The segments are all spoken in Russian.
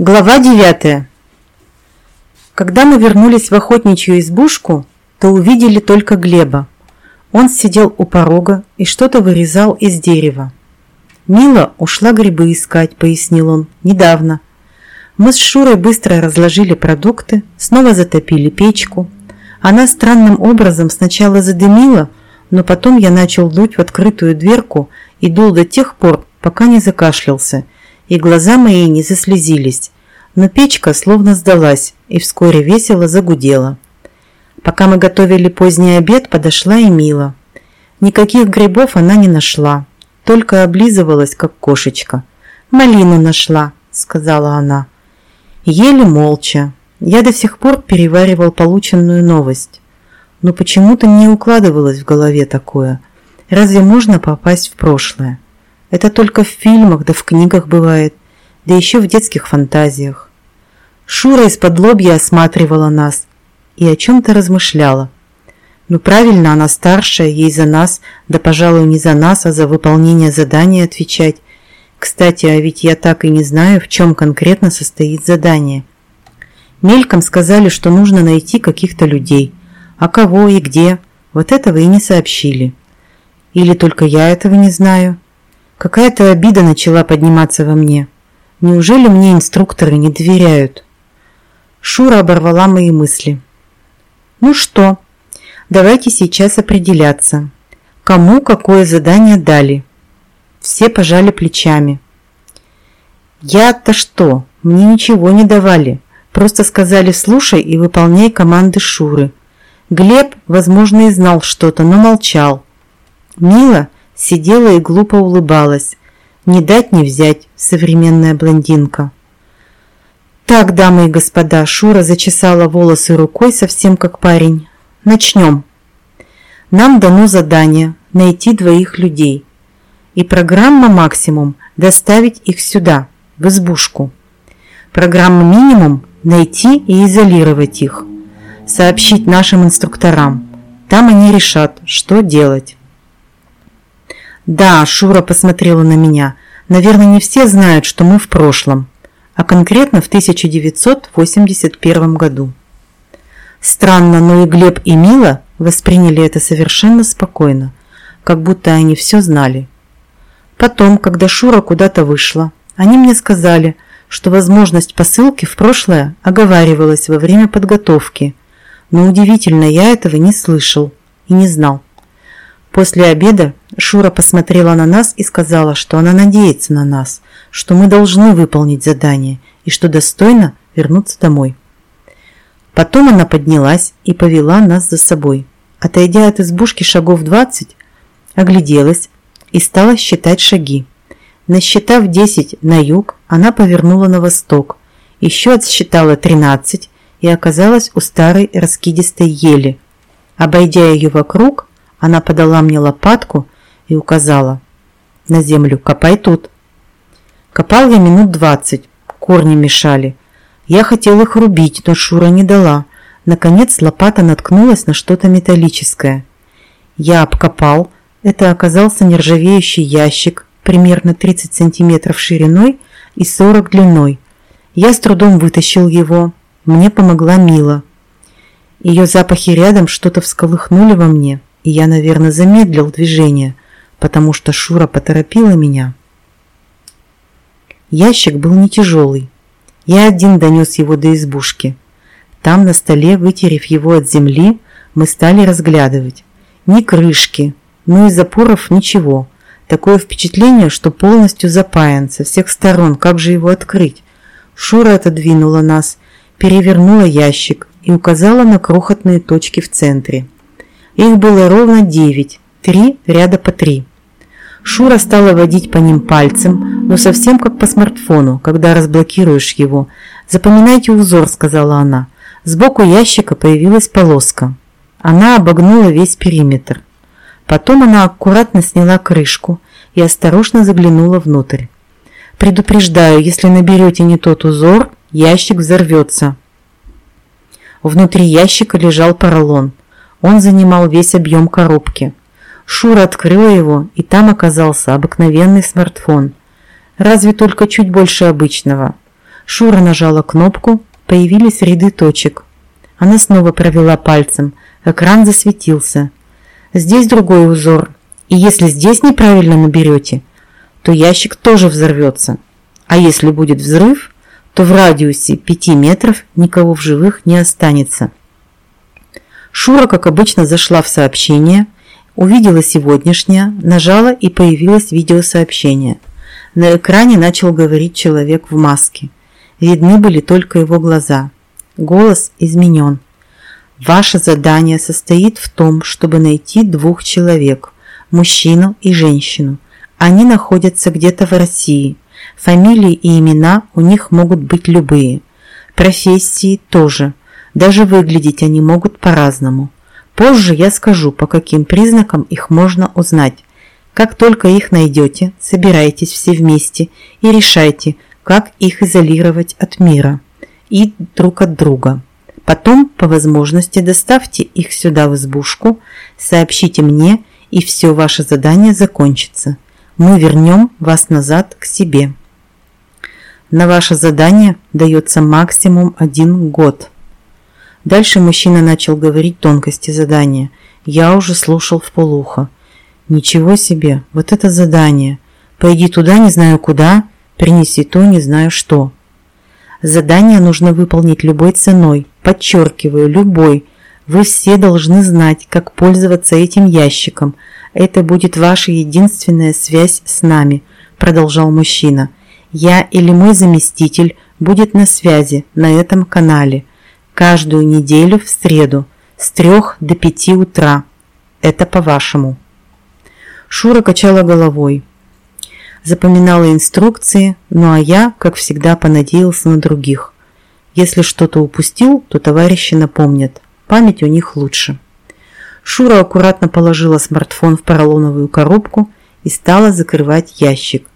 Глава 9. Когда мы вернулись в охотничью избушку, то увидели только Глеба. Он сидел у порога и что-то вырезал из дерева. «Мила ушла грибы искать», – пояснил он, – «недавно». Мы с Шурой быстро разложили продукты, снова затопили печку. Она странным образом сначала задымила, но потом я начал дуть в открытую дверку и дул до тех пор, пока не закашлялся – и глаза мои не заслезились, но печка словно сдалась и вскоре весело загудела. Пока мы готовили поздний обед, подошла и Мила. Никаких грибов она не нашла, только облизывалась, как кошечка. «Малину нашла», — сказала она. Еле молча. Я до сих пор переваривал полученную новость. Но почему-то не укладывалось в голове такое. Разве можно попасть в прошлое? Это только в фильмах да в книгах бывает, да еще в детских фантазиях. Шура из-под лобья осматривала нас и о чем-то размышляла. Ну правильно, она старшая, ей за нас, да, пожалуй, не за нас, а за выполнение задания отвечать. Кстати, а ведь я так и не знаю, в чем конкретно состоит задание. Мельком сказали, что нужно найти каких-то людей. А кого и где, вот этого и не сообщили. Или только я этого не знаю. Какая-то обида начала подниматься во мне. Неужели мне инструкторы не доверяют? Шура оборвала мои мысли. Ну что, давайте сейчас определяться. Кому какое задание дали? Все пожали плечами. Я-то что? Мне ничего не давали. Просто сказали «слушай и выполняй команды Шуры». Глеб, возможно, и знал что-то, но молчал. Мила сидела и глупо улыбалась. Не дать не взять, современная блондинка. Так, дамы и господа, Шура зачесала волосы рукой, совсем как парень. Начнем. Нам дано задание найти двоих людей. И программа максимум доставить их сюда, в избушку. Программа минимум найти и изолировать их. Сообщить нашим инструкторам. Там они решат, что делать. Да, Шура посмотрела на меня. Наверное, не все знают, что мы в прошлом, а конкретно в 1981 году. Странно, но и Глеб и Мила восприняли это совершенно спокойно, как будто они все знали. Потом, когда Шура куда-то вышла, они мне сказали, что возможность посылки в прошлое оговаривалась во время подготовки, но удивительно, я этого не слышал и не знал. После обеда Шура посмотрела на нас и сказала, что она надеется на нас, что мы должны выполнить задание и что достойно вернуться домой. Потом она поднялась и повела нас за собой. Отойдя от избушки шагов 20, огляделась и стала считать шаги. Насчитав 10 на юг, она повернула на восток, еще отсчитала 13 и оказалась у старой раскидистой ели. Обойдя ее вокруг, она подала мне лопатку и указала на землю «Копай тут». Копал я минут двадцать, корни мешали. Я хотел их рубить, но Шура не дала. Наконец лопата наткнулась на что-то металлическое. Я обкопал. Это оказался нержавеющий ящик, примерно 30 сантиметров шириной и 40 длиной. Я с трудом вытащил его. Мне помогла Мила. Ее запахи рядом что-то всколыхнули во мне и я, наверное, замедлил движение, потому что Шура поторопила меня. Ящик был не тяжелый. Я один донес его до избушки. Там на столе, вытерев его от земли, мы стали разглядывать. Ни крышки, ну и запоров ничего. Такое впечатление, что полностью запаян со всех сторон. Как же его открыть? Шура отодвинула нас, перевернула ящик и указала на крохотные точки в центре. Их было ровно девять, три ряда по три. Шура стала водить по ним пальцем, но совсем как по смартфону, когда разблокируешь его. «Запоминайте узор», — сказала она. Сбоку ящика появилась полоска. Она обогнула весь периметр. Потом она аккуратно сняла крышку и осторожно заглянула внутрь. «Предупреждаю, если наберете не тот узор, ящик взорвется». Внутри ящика лежал поролон. Он занимал весь объем коробки. Шура открыла его, и там оказался обыкновенный смартфон. Разве только чуть больше обычного. Шура нажала кнопку, появились ряды точек. Она снова провела пальцем, экран засветился. Здесь другой узор, и если здесь неправильно наберете, то ящик тоже взорвется. А если будет взрыв, то в радиусе 5 метров никого в живых не останется. Шура, как обычно, зашла в сообщение, увидела сегодняшнее, нажала и появилось видеосообщение. На экране начал говорить человек в маске. Видны были только его глаза. Голос изменен. Ваше задание состоит в том, чтобы найти двух человек, мужчину и женщину. Они находятся где-то в России. Фамилии и имена у них могут быть любые. Профессии тоже. Даже выглядеть они могут по-разному. Позже я скажу, по каким признакам их можно узнать. Как только их найдете, собирайтесь все вместе и решайте, как их изолировать от мира и друг от друга. Потом, по возможности, доставьте их сюда в избушку, сообщите мне, и все ваше задание закончится. Мы вернем вас назад к себе. На ваше задание дается максимум один год. Дальше мужчина начал говорить тонкости задания. Я уже слушал в полухо. Ничего себе, вот это задание. Пойди туда, не знаю куда, принеси то, не знаю что. Задание нужно выполнить любой ценой, подчеркиваю, любой. Вы все должны знать, как пользоваться этим ящиком. Это будет ваша единственная связь с нами, продолжал мужчина. Я или мой заместитель будет на связи на этом канале каждую неделю в среду с 3 до 5 утра. Это по-вашему. Шура качала головой запоминала инструкции, ну а я, как всегда, понадеялся на других. Если что-то упустил, то товарищи напомнят. Память у них лучше. Шура аккуратно положила смартфон в поролоновую коробку и стала закрывать ящик.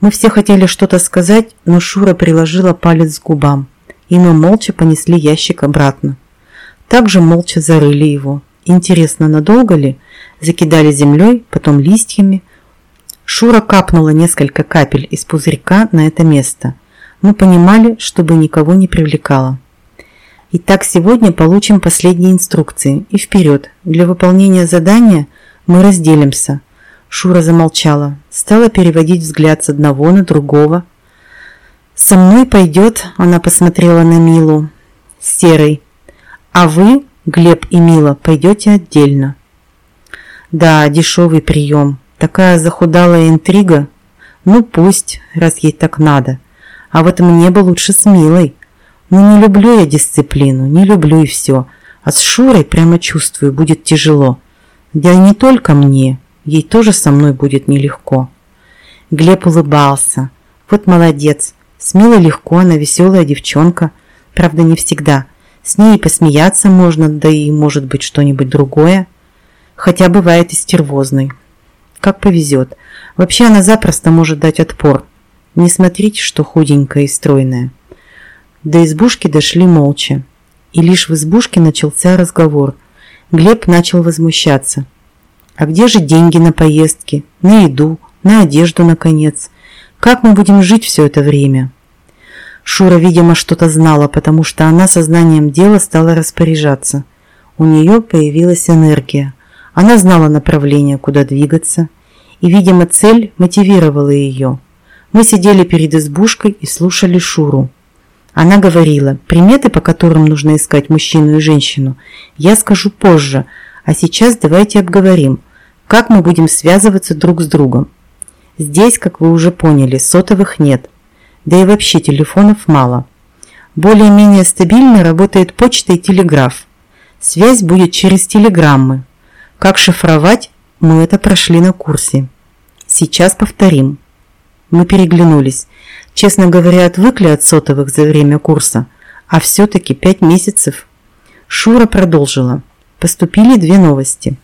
Мы все хотели что-то сказать, но Шура приложила палец к губам, и мы молча понесли ящик обратно. Также молча зарыли его. Интересно, надолго ли? Закидали землей, потом листьями – Шура капнула несколько капель из пузырька на это место. Мы понимали, чтобы никого не привлекало. Итак, сегодня получим последние инструкции. И вперед. Для выполнения задания мы разделимся. Шура замолчала. Стала переводить взгляд с одного на другого. «Со мной пойдет», – она посмотрела на Милу, – «серый. А вы, Глеб и Мила, пойдете отдельно». «Да, дешевый прием», Такая захудалая интрига? Ну пусть, раз ей так надо. А вот мне бы лучше с Милой. Ну не люблю я дисциплину, не люблю и все. А с Шурой прямо чувствую, будет тяжело. Да и не только мне, ей тоже со мной будет нелегко. Глеб улыбался. Вот молодец. С Милой легко, она веселая девчонка. Правда, не всегда. С ней посмеяться можно, да и может быть что-нибудь другое. Хотя бывает и стервозной как повезет. Вообще она запросто может дать отпор. Не смотрите, что худенькая и стройная. До избушки дошли молча. И лишь в избушке начался разговор. Глеб начал возмущаться. А где же деньги на поездки, на еду, на одежду, наконец? Как мы будем жить все это время? Шура, видимо, что-то знала, потому что она сознанием дела стала распоряжаться. У нее появилась энергия. Она знала направление, куда двигаться, и, видимо, цель мотивировала ее. Мы сидели перед избушкой и слушали Шуру. Она говорила, приметы, по которым нужно искать мужчину и женщину, я скажу позже, а сейчас давайте обговорим, как мы будем связываться друг с другом. Здесь, как вы уже поняли, сотовых нет, да и вообще телефонов мало. Более-менее стабильно работает почта и телеграф. Связь будет через телеграммы. Как шифровать, мы это прошли на курсе. Сейчас повторим. Мы переглянулись. Честно говоря, отвыкли от сотовых за время курса, а все-таки пять месяцев. Шура продолжила. Поступили две новости.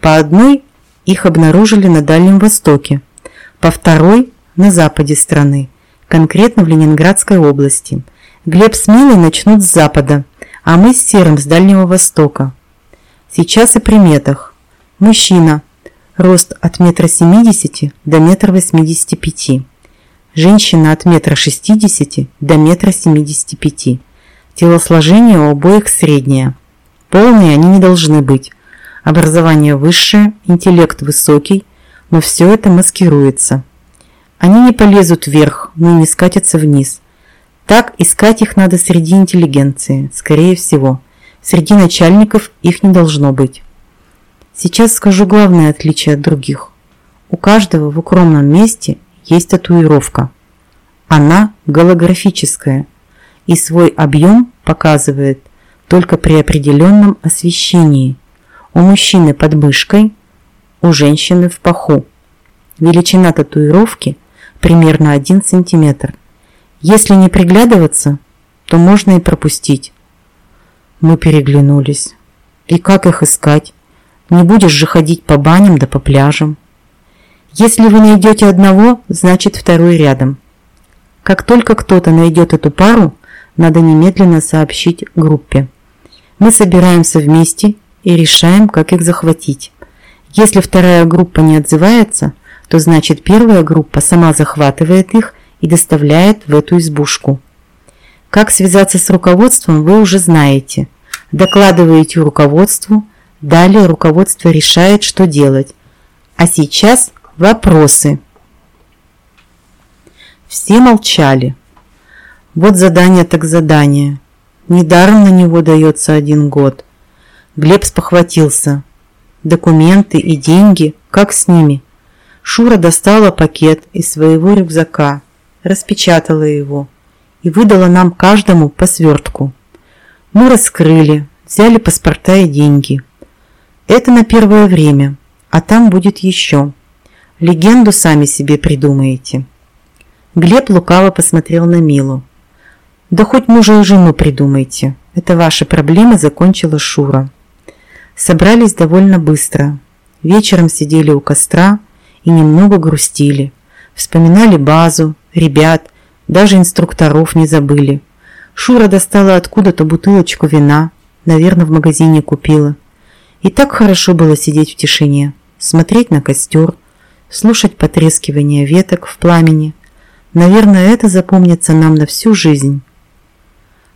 По одной их обнаружили на Дальнем Востоке, по второй – на западе страны, конкретно в Ленинградской области. Глеб с Милой начнут с запада, а мы с Серым с Дальнего Востока. Сейчас о приметах. Мужчина Рост от метра семидесяти до метра восьмидесяти пяти. Женщина от метра шестидесяти до метра семидесяти пяти. Телосложение у обоих среднее. Полные они не должны быть. Образование высшее, интеллект высокий, но все это маскируется. Они не полезут вверх, но и не скатятся вниз. Так искать их надо среди интеллигенции, скорее всего. Среди начальников их не должно быть. Сейчас скажу главное отличие от других. У каждого в укромном месте есть татуировка. Она голографическая и свой объем показывает только при определенном освещении. У мужчины под мышкой, у женщины в паху. Величина татуировки примерно 1 см. Если не приглядываться, то можно и пропустить. Мы переглянулись. И как их искать? Не будешь же ходить по баням да по пляжам. Если вы найдете одного, значит второй рядом. Как только кто-то найдет эту пару, надо немедленно сообщить группе. Мы собираемся вместе и решаем, как их захватить. Если вторая группа не отзывается, то значит первая группа сама захватывает их и доставляет в эту избушку. Как связаться с руководством, вы уже знаете. Докладываете руководству, Далее руководство решает, что делать. А сейчас вопросы. Все молчали. Вот задание так задание. Недаром на него дается один год. Глеб спохватился. Документы и деньги, как с ними? Шура достала пакет из своего рюкзака, распечатала его и выдала нам каждому по свертку. Мы раскрыли, взяли паспорта и деньги. Это на первое время, а там будет еще. Легенду сами себе придумаете. Глеб лукаво посмотрел на Милу. Да хоть мужа и жену придумайте. Это ваши проблемы, закончила Шура. Собрались довольно быстро. Вечером сидели у костра и немного грустили. Вспоминали базу, ребят, даже инструкторов не забыли. Шура достала откуда-то бутылочку вина, наверное, в магазине купила. И так хорошо было сидеть в тишине, смотреть на костер, слушать потрескивание веток в пламени. Наверное, это запомнится нам на всю жизнь.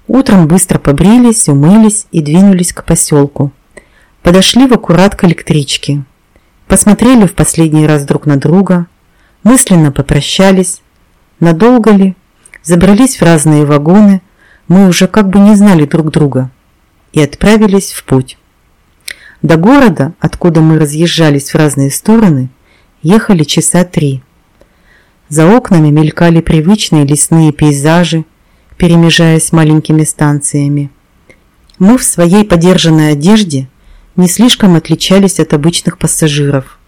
Утром быстро побрились, умылись и двинулись к поселку. Подошли в аккурат к электричке. Посмотрели в последний раз друг на друга, мысленно попрощались. Надолго ли? Забрались в разные вагоны, мы уже как бы не знали друг друга и отправились в путь. До города, откуда мы разъезжались в разные стороны, ехали часа три. За окнами мелькали привычные лесные пейзажи, перемежаясь маленькими станциями. Мы в своей подержанной одежде не слишком отличались от обычных пассажиров.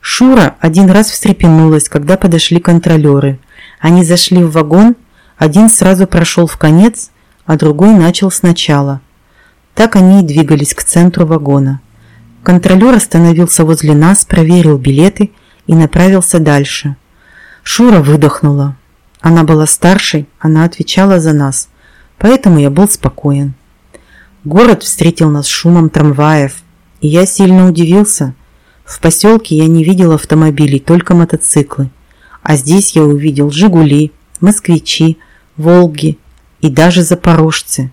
Шура один раз встрепенулась, когда подошли контролеры. Они зашли в вагон, один сразу прошел в конец, а другой начал сначала. Так они и двигались к центру вагона. Контролер остановился возле нас, проверил билеты и направился дальше. Шура выдохнула. Она была старшей, она отвечала за нас, поэтому я был спокоен. Город встретил нас шумом трамваев, и я сильно удивился. В поселке я не видел автомобилей, только мотоциклы. А здесь я увидел «Жигули», «Москвичи», «Волги» и даже «Запорожцы».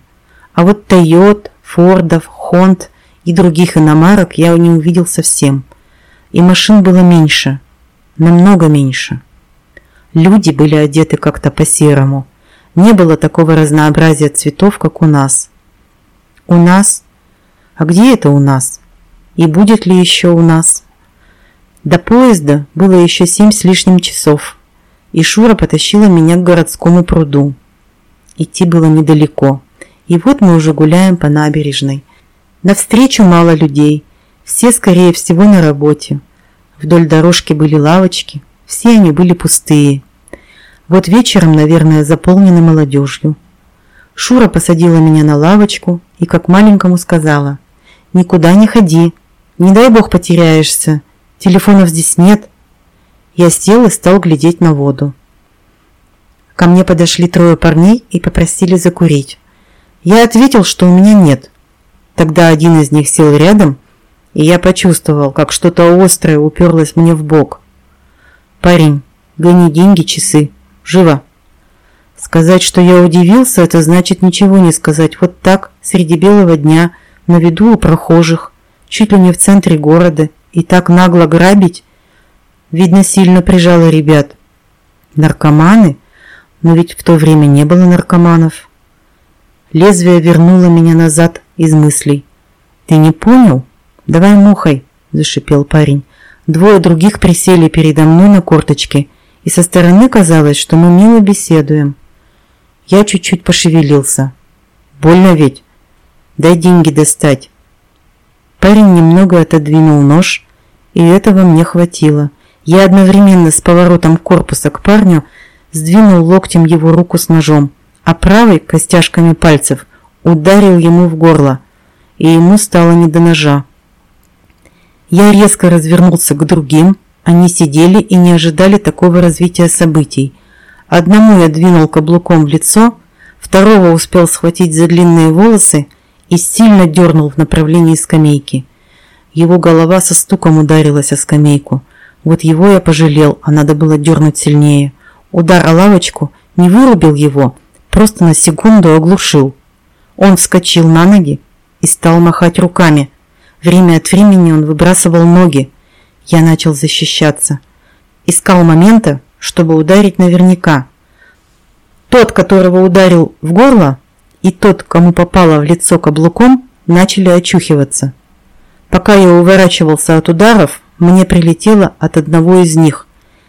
А вот «Тойот», «Фордов», «Хонд» и других иномарок я не увидел совсем. И машин было меньше, намного меньше. Люди были одеты как-то по-серому. Не было такого разнообразия цветов, как у нас. У нас? А где это у нас? И будет ли еще у нас? До поезда было еще семь с лишним часов, и Шура потащила меня к городскому пруду. Идти было недалеко, и вот мы уже гуляем по набережной – Навстречу мало людей, все, скорее всего, на работе. Вдоль дорожки были лавочки, все они были пустые. Вот вечером, наверное, заполнены молодежью. Шура посадила меня на лавочку и как маленькому сказала, «Никуда не ходи, не дай бог потеряешься, телефонов здесь нет». Я сел и стал глядеть на воду. Ко мне подошли трое парней и попросили закурить. Я ответил, что у меня нет – Тогда один из них сел рядом, и я почувствовал, как что-то острое уперлось мне в бок. «Парень, гони деньги, часы. Живо!» Сказать, что я удивился, это значит ничего не сказать. Вот так, среди белого дня, на виду у прохожих, чуть ли не в центре города, и так нагло грабить, видно, сильно прижало ребят. Наркоманы? Но ведь в то время не было наркоманов. Лезвие вернуло меня назад из мыслей. «Ты не понял? Давай мухой!» – зашипел парень. Двое других присели передо мной на корточки, и со стороны казалось, что мы мило беседуем. Я чуть-чуть пошевелился. «Больно ведь? Дай деньги достать!» Парень немного отодвинул нож, и этого мне хватило. Я одновременно с поворотом корпуса к парню сдвинул локтем его руку с ножом, а правой костяшками пальцев ударил ему в горло, и ему стало не до ножа. Я резко развернулся к другим, они сидели и не ожидали такого развития событий. Одному я двинул каблуком в лицо, второго успел схватить за длинные волосы и сильно дернул в направлении скамейки. Его голова со стуком ударилась о скамейку. Вот его я пожалел, а надо было дернуть сильнее. Удар о лавочку не вырубил его, просто на секунду оглушил. Он вскочил на ноги и стал махать руками – Время от времени он выбрасывал ноги. Я начал защищаться. Искал момента, чтобы ударить наверняка. Тот, которого ударил в горло, и тот, кому попало в лицо каблуком, начали очухиваться. Пока я уворачивался от ударов, мне прилетело от одного из них.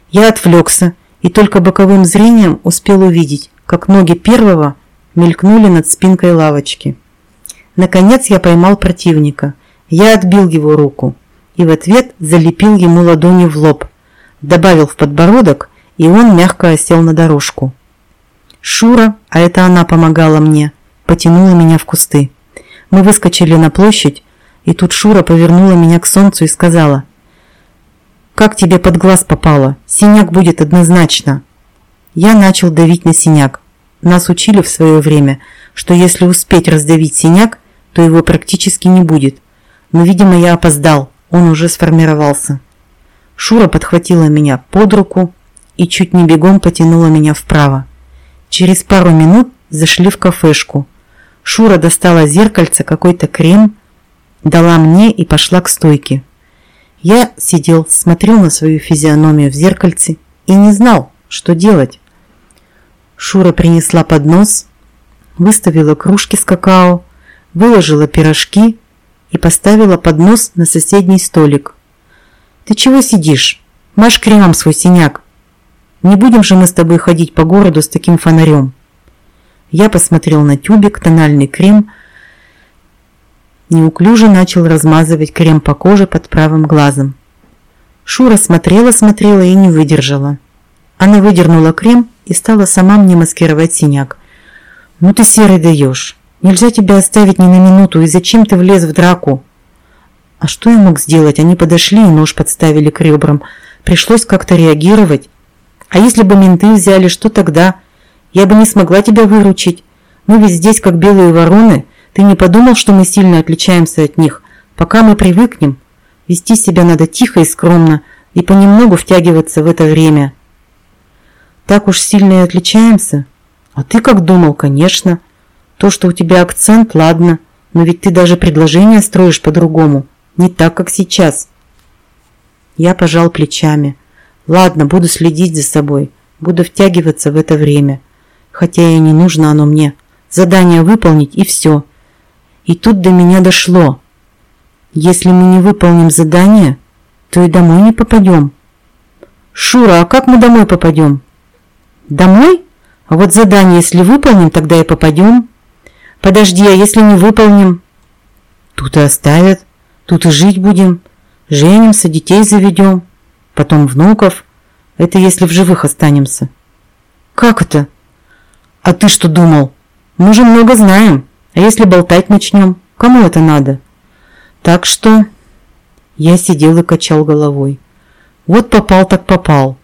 Я отвлекся и только боковым зрением успел увидеть, как ноги первого мелькнули над спинкой лавочки. Наконец я поймал противника – я отбил его руку и в ответ залепил ему ладонью в лоб, добавил в подбородок, и он мягко осел на дорожку. Шура, а это она помогала мне, потянула меня в кусты. Мы выскочили на площадь, и тут Шура повернула меня к солнцу и сказала, «Как тебе под глаз попало? Синяк будет однозначно». Я начал давить на синяк. Нас учили в свое время, что если успеть раздавить синяк, то его практически не будет – но, видимо, я опоздал, он уже сформировался. Шура подхватила меня под руку и чуть не бегом потянула меня вправо. Через пару минут зашли в кафешку. Шура достала зеркальце, какой-то крем, дала мне и пошла к стойке. Я сидел, смотрел на свою физиономию в зеркальце и не знал, что делать. Шура принесла поднос, выставила кружки с какао, выложила пирожки и поставила поднос на соседний столик. «Ты чего сидишь? Маш кремом свой синяк. Не будем же мы с тобой ходить по городу с таким фонарем». Я посмотрел на тюбик, тональный крем, неуклюже начал размазывать крем по коже под правым глазом. Шура смотрела-смотрела и не выдержала. Она выдернула крем и стала сама мне маскировать синяк. «Ну ты серый даешь. Нельзя тебя оставить ни на минуту, и зачем ты влез в драку? А что я мог сделать? Они подошли и нож подставили к ребрам. Пришлось как-то реагировать. А если бы менты взяли, что тогда? Я бы не смогла тебя выручить. Мы ведь здесь как белые вороны. Ты не подумал, что мы сильно отличаемся от них? Пока мы привыкнем, вести себя надо тихо и скромно и понемногу втягиваться в это время. Так уж сильно и отличаемся? А ты как думал, конечно. То, что у тебя акцент, ладно, но ведь ты даже предложение строишь по-другому, не так, как сейчас. Я пожал плечами. Ладно, буду следить за собой, буду втягиваться в это время. Хотя и не нужно оно мне. Задание выполнить и все. И тут до меня дошло. Если мы не выполним задание, то и домой не попадем. Шура, а как мы домой попадем? Домой? А вот задание, если выполним, тогда и попадем. Подожди, а если не выполним? Тут и оставят, тут и жить будем. Женимся, детей заведем, потом внуков. Это если в живых останемся. Как это? А ты что думал? Мы же много знаем. А если болтать начнем? Кому это надо? Так что... Я сидел и качал головой. Вот попал так попал.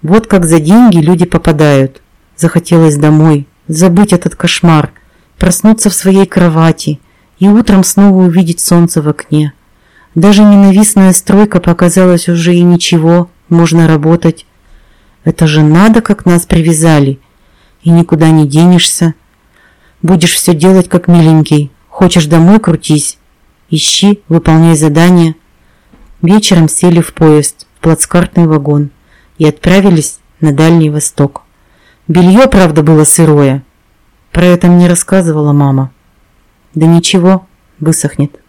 Вот как за деньги люди попадают. Захотелось домой, забыть этот кошмар – проснуться в своей кровати и утром снова увидеть солнце в окне. Даже ненавистная стройка показалась уже и ничего, можно работать. Это же надо, как нас привязали. И никуда не денешься. Будешь все делать, как миленький. Хочешь домой, крутись. Ищи, выполняй задания. Вечером сели в поезд, в плацкартный вагон и отправились на Дальний Восток. Белье, правда, было сырое. Про это мне рассказывала мама. Да ничего, высохнет.